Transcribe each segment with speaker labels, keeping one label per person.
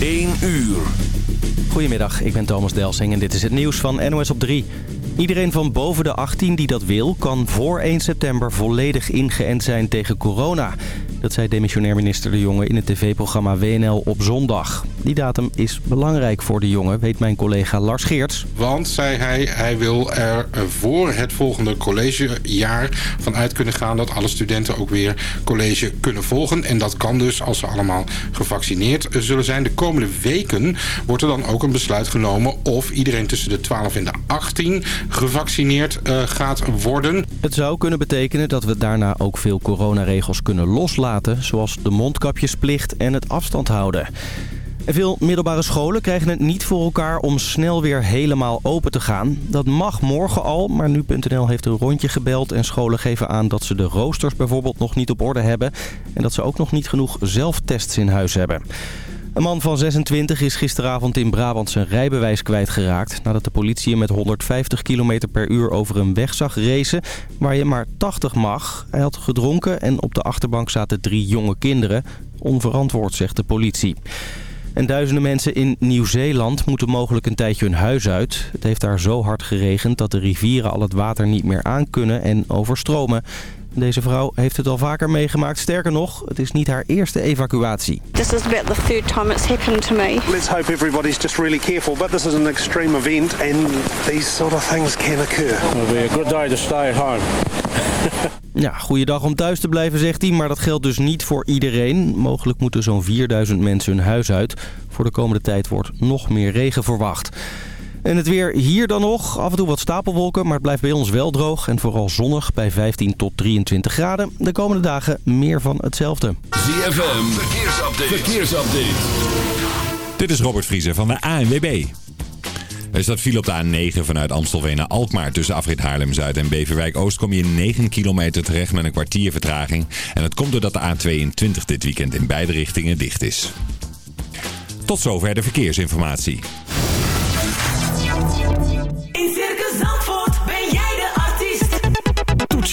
Speaker 1: 1 uur.
Speaker 2: Goedemiddag, ik ben Thomas Delsing en dit is het nieuws van NOS op 3. Iedereen van boven de 18 die dat wil, kan voor 1 september volledig ingeënt zijn tegen corona. Dat zei demissionair minister De Jonge in het tv-programma WNL op zondag. Die datum is belangrijk voor De Jonge, weet mijn collega Lars Geerts.
Speaker 3: Want, zei hij, hij wil er voor het volgende collegejaar van uit kunnen gaan... dat alle studenten ook weer college kunnen volgen. En dat kan dus als ze allemaal gevaccineerd zullen zijn. De komende weken wordt er dan ook een besluit genomen... of iedereen tussen de 12 en de 18 gevaccineerd uh, gaat worden.
Speaker 2: Het zou kunnen betekenen dat we daarna ook veel coronaregels kunnen loslaten zoals de mondkapjesplicht en het afstand houden. En veel middelbare scholen krijgen het niet voor elkaar om snel weer helemaal open te gaan. Dat mag morgen al, maar nu.nl heeft een rondje gebeld en scholen geven aan dat ze de roosters bijvoorbeeld nog niet op orde hebben. En dat ze ook nog niet genoeg zelftests in huis hebben. Een man van 26 is gisteravond in Brabant zijn rijbewijs kwijtgeraakt... nadat de politie hem met 150 km per uur over een weg zag racen... waar je maar 80 mag. Hij had gedronken en op de achterbank zaten drie jonge kinderen. Onverantwoord, zegt de politie. En duizenden mensen in Nieuw-Zeeland moeten mogelijk een tijdje hun huis uit. Het heeft daar zo hard geregend dat de rivieren al het water niet meer aankunnen en overstromen. Deze vrouw heeft het al vaker meegemaakt. Sterker nog, het is niet haar eerste evacuatie.
Speaker 4: This is about the third time it's happened to me.
Speaker 5: Let's hope everybody's just really careful. But this is an extreme event and these sort of things can occur.
Speaker 6: It'll be a good day to stay at home.
Speaker 2: Ja, goede dag om thuis te blijven, zegt hij. Maar dat geldt dus niet voor iedereen. Mogelijk moeten zo'n 4000 mensen hun huis uit. Voor de komende tijd wordt nog meer regen verwacht. En het weer hier dan nog. Af en toe wat stapelwolken, maar het blijft bij ons wel droog. En vooral zonnig bij 15 tot 23 graden. De komende dagen meer van hetzelfde.
Speaker 1: ZFM, verkeersupdate. verkeersupdate.
Speaker 7: Dit is Robert Vriezer van de ANWB. Er staat file op de A9 vanuit Amstelveen naar Alkmaar. Tussen afrit Haarlem-Zuid en Beverwijk-Oost kom je 9 kilometer terecht met een kwartier vertraging. En dat komt doordat de A22 dit weekend in beide richtingen dicht is. Tot zover de verkeersinformatie.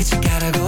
Speaker 8: But you
Speaker 9: gotta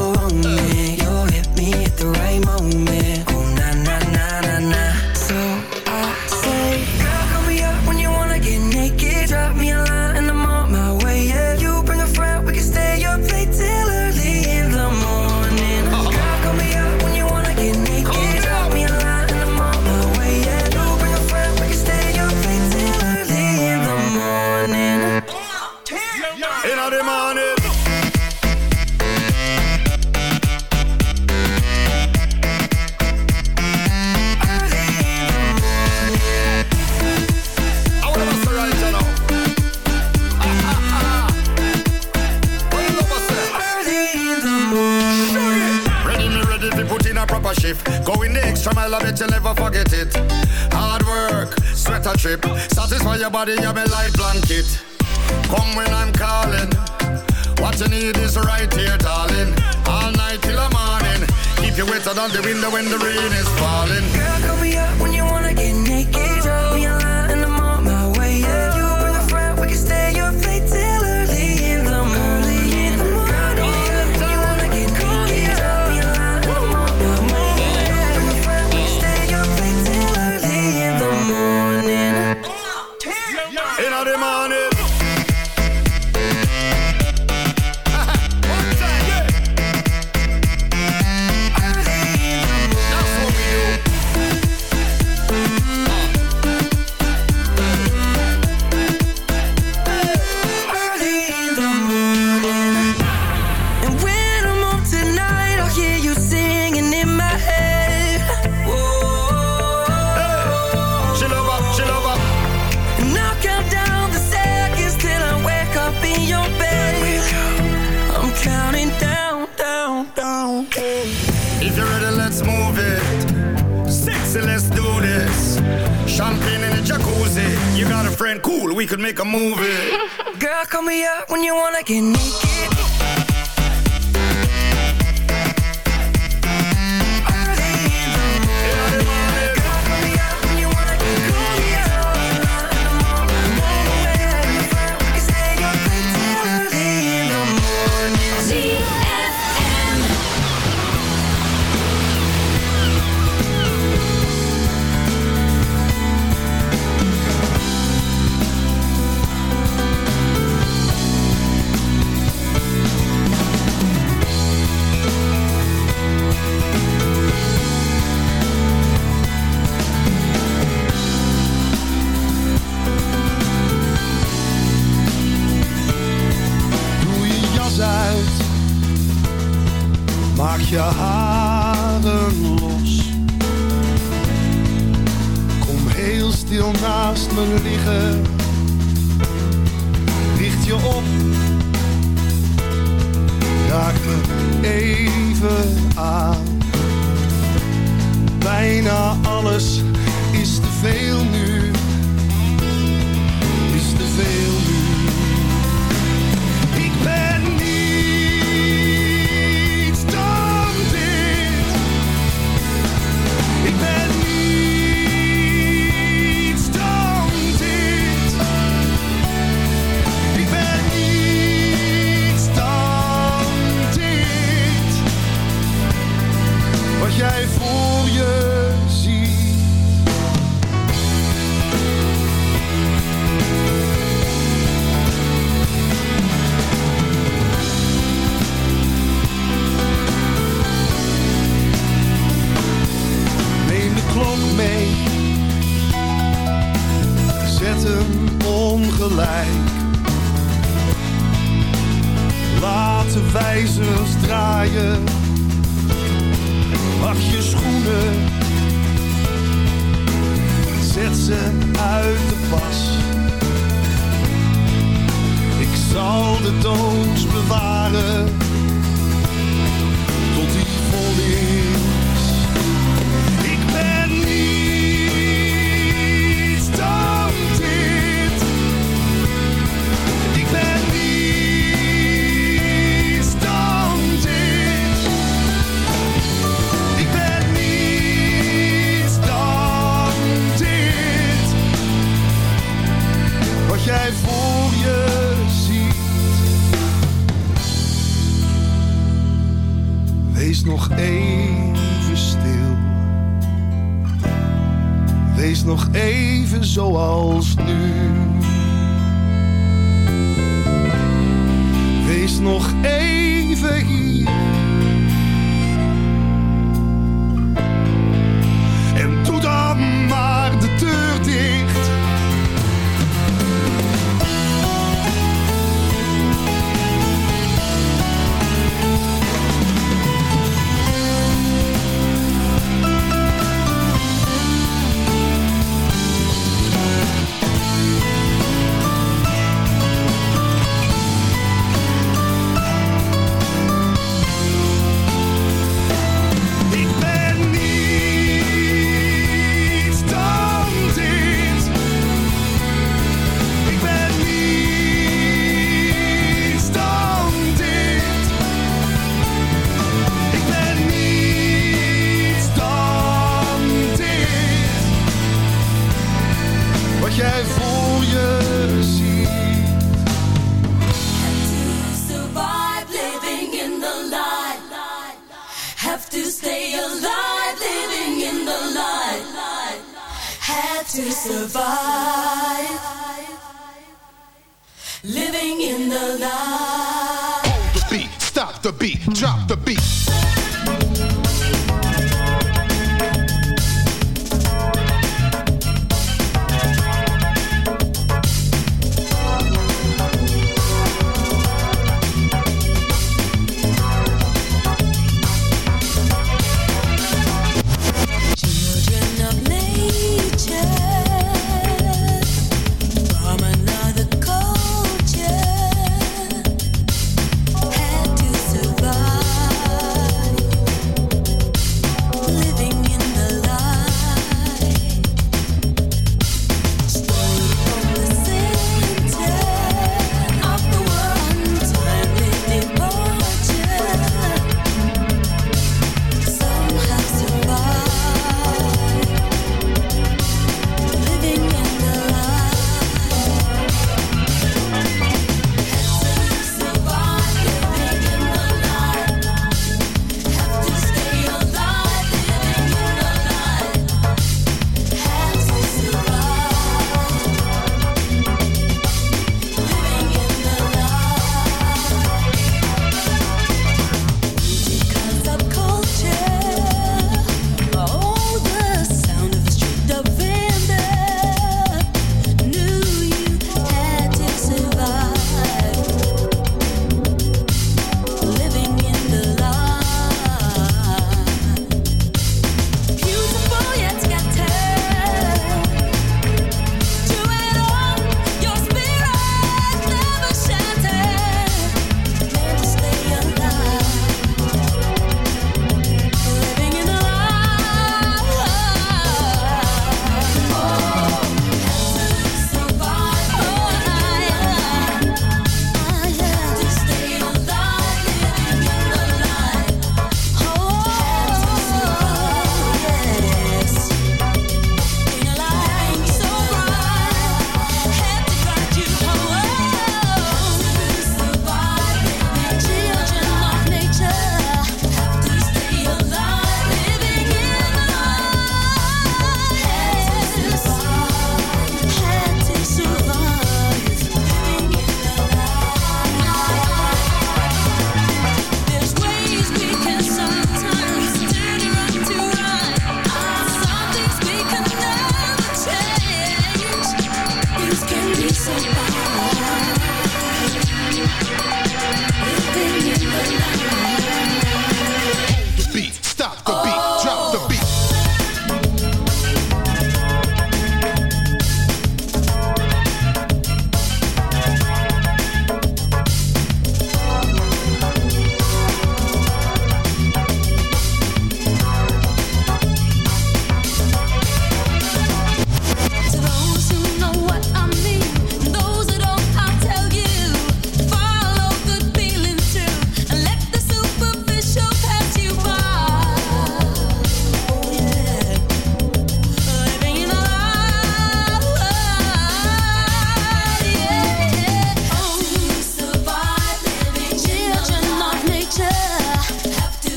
Speaker 10: Champagne in a jacuzzi. You got a friend, cool, we could make a movie.
Speaker 9: Girl, call me up when you wanna get naked.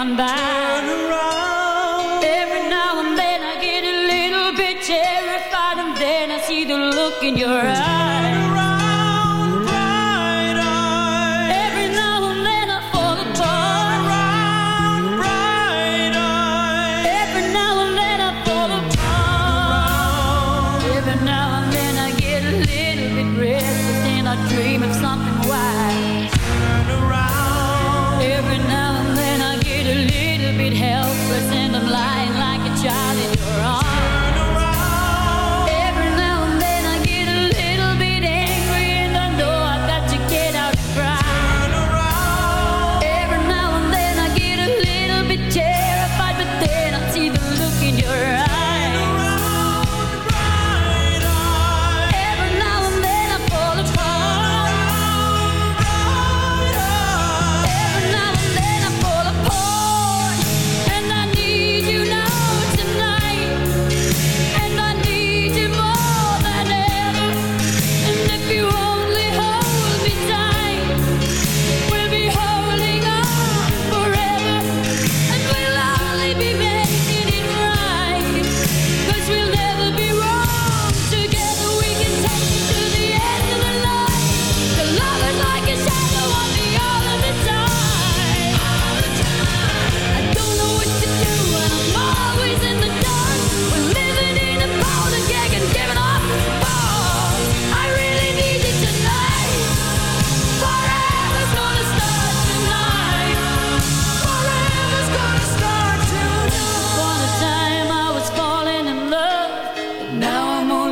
Speaker 8: gone by. Turn around. Every now and then I get a little bit terrified, and then I see the look in your eyes. help us in the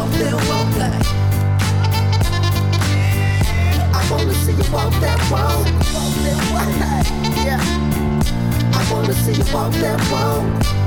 Speaker 11: walk that walk. I wanna see you walk that walk. Yeah. I wanna see you walk that walk.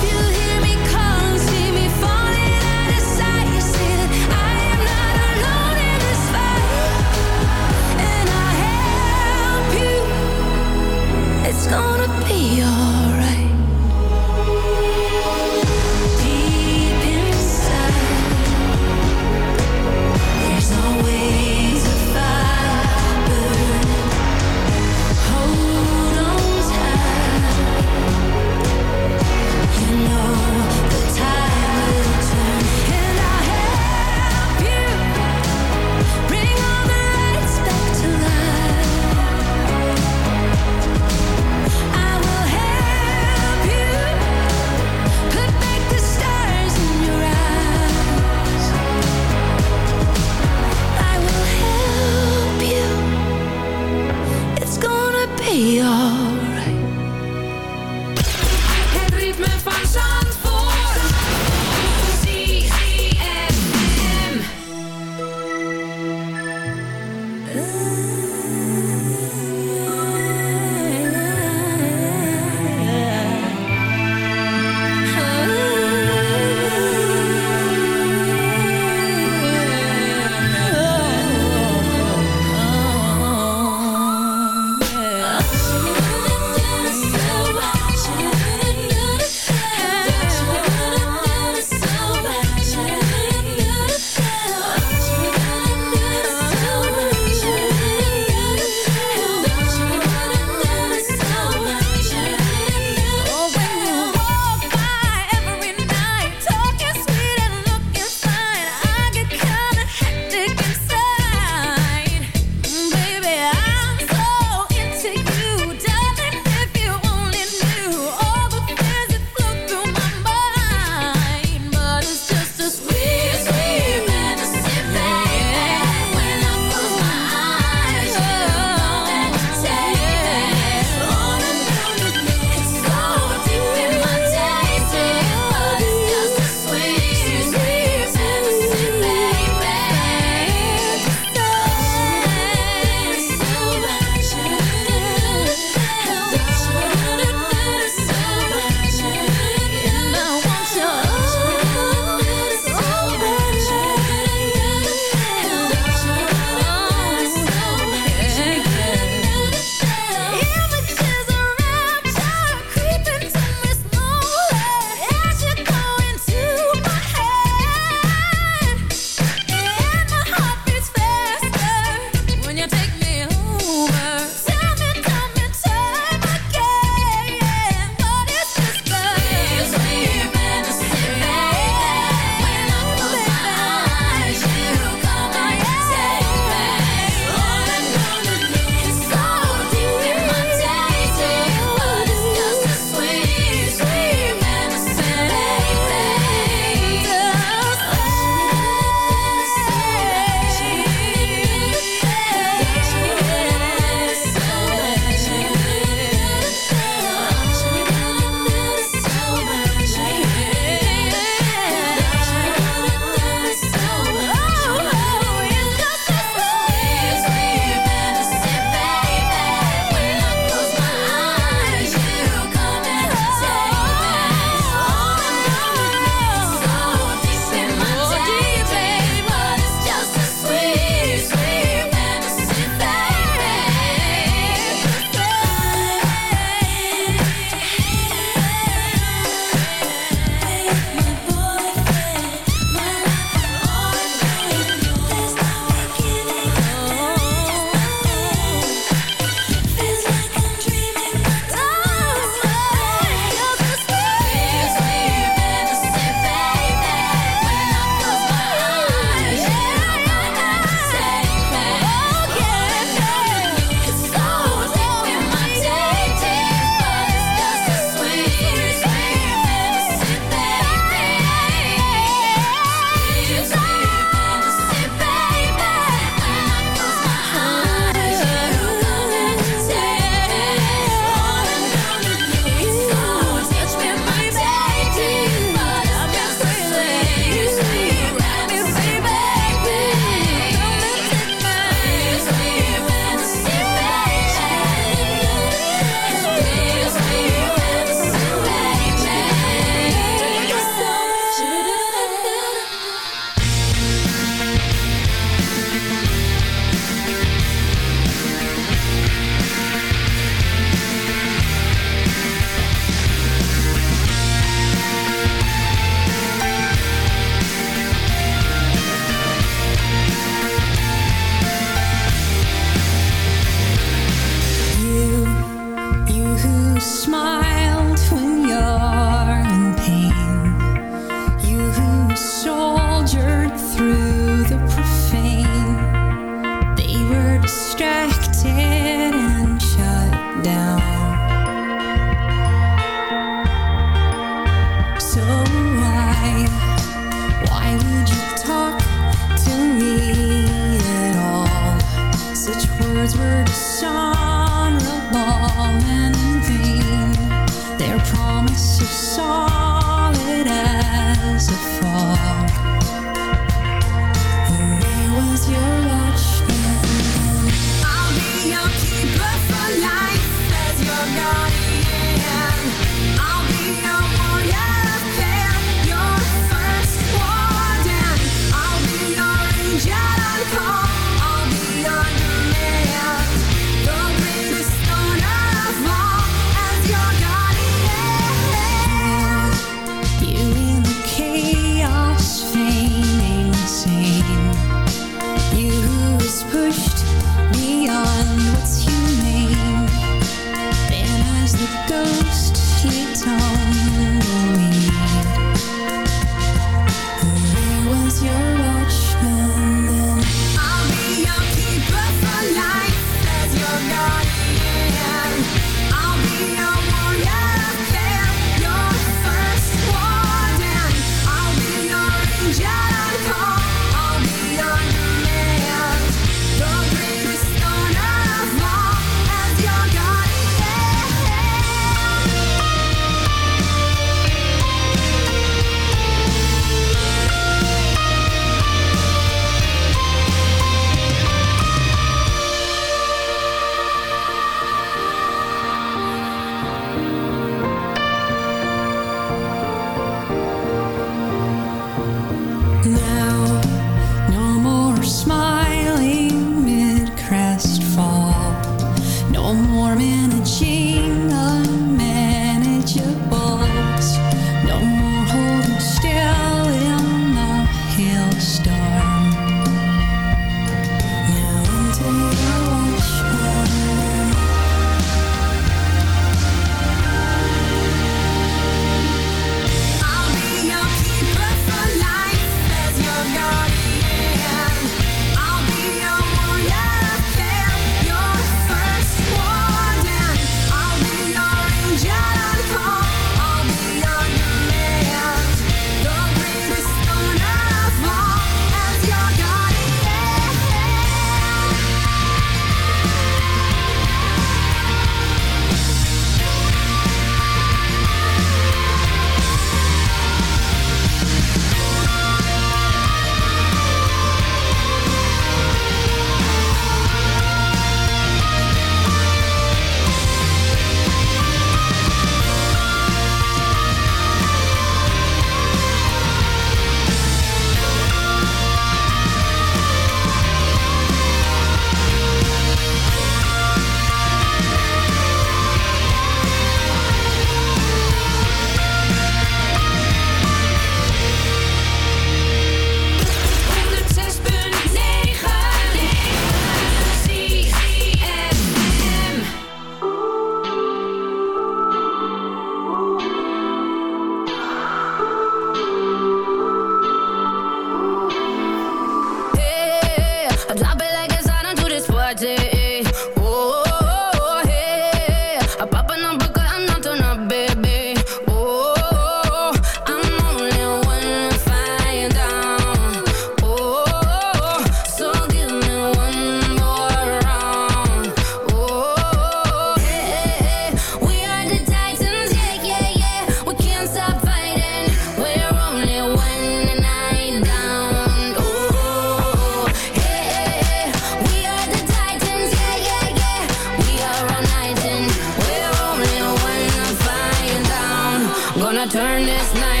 Speaker 12: Turn this night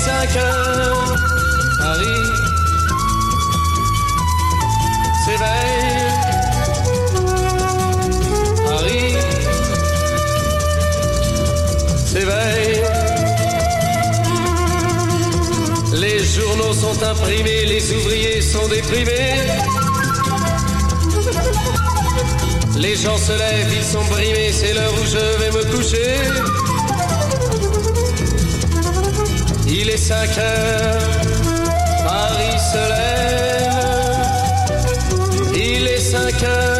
Speaker 13: 5 heures, Paris s'éveille. Paris s'éveille. Les journaux sont imprimés, les ouvriers sont déprimés. Les gens se lèvent, ils sont brimés, c'est l'heure où je vais me coucher. Il est 5 heures, Paris se lève. Il est 5 heures.